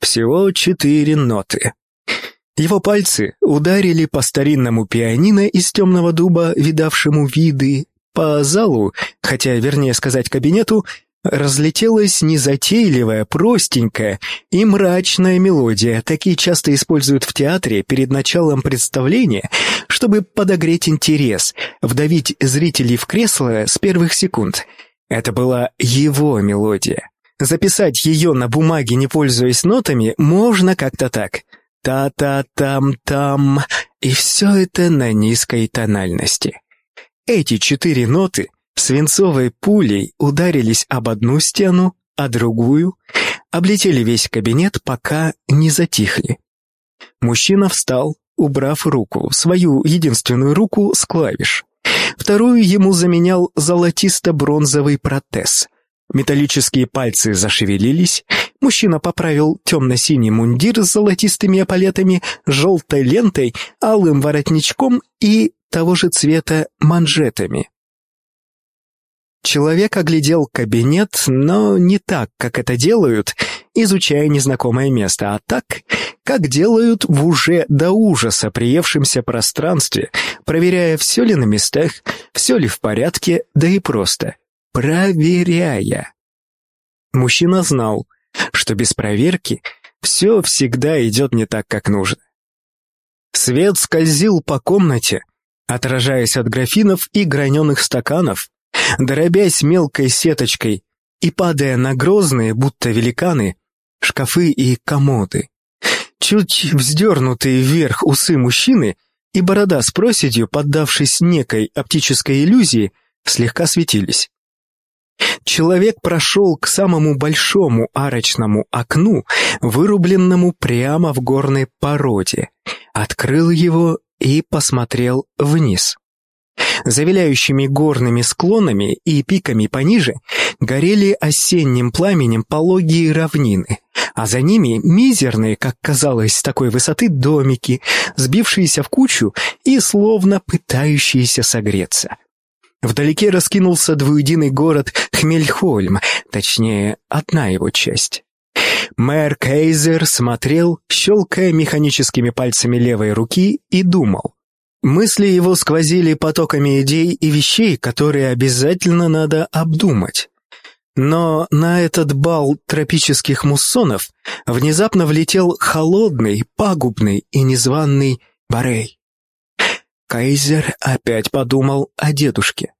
Всего четыре ноты. Его пальцы ударили по старинному пианино из темного дуба, видавшему виды, по залу, хотя, вернее сказать, кабинету, разлетелась незатейливая, простенькая и мрачная мелодия. Такие часто используют в театре перед началом представления, чтобы подогреть интерес, вдавить зрителей в кресло с первых секунд. Это была его мелодия. Записать ее на бумаге, не пользуясь нотами, можно как-то так. Та-та-там-там. И все это на низкой тональности. Эти четыре ноты свинцовой пулей ударились об одну стену, а другую, облетели весь кабинет, пока не затихли. Мужчина встал, убрав руку, свою единственную руку с клавиш. Вторую ему заменял золотисто-бронзовый протез. Металлические пальцы зашевелились, мужчина поправил темно-синий мундир с золотистыми эполетами, желтой лентой, алым воротничком и того же цвета манжетами. Человек оглядел кабинет, но не так, как это делают, изучая незнакомое место, а так, как делают в уже до ужаса приевшемся пространстве, проверяя, все ли на местах, все ли в порядке, да и просто проверяя. Мужчина знал, что без проверки все всегда идет не так, как нужно. Свет скользил по комнате, отражаясь от графинов и граненых стаканов, дробясь мелкой сеточкой и падая на грозные, будто великаны, шкафы и комоды. Чуть вздернутые вверх усы мужчины и борода с проседью, поддавшись некой оптической иллюзии, слегка светились. Человек прошел к самому большому арочному окну, вырубленному прямо в горной породе, открыл его и посмотрел вниз. За виляющими горными склонами и пиками пониже горели осенним пламенем пологие равнины, а за ними мизерные, как казалось, с такой высоты домики, сбившиеся в кучу и словно пытающиеся согреться. Вдалеке раскинулся двуединый город Хмельхольм, точнее, одна его часть. Мэр Кейзер смотрел, щелкая механическими пальцами левой руки, и думал. Мысли его сквозили потоками идей и вещей, которые обязательно надо обдумать. Но на этот бал тропических муссонов внезапно влетел холодный, пагубный и незваный Барей. Кайзер опять подумал о дедушке.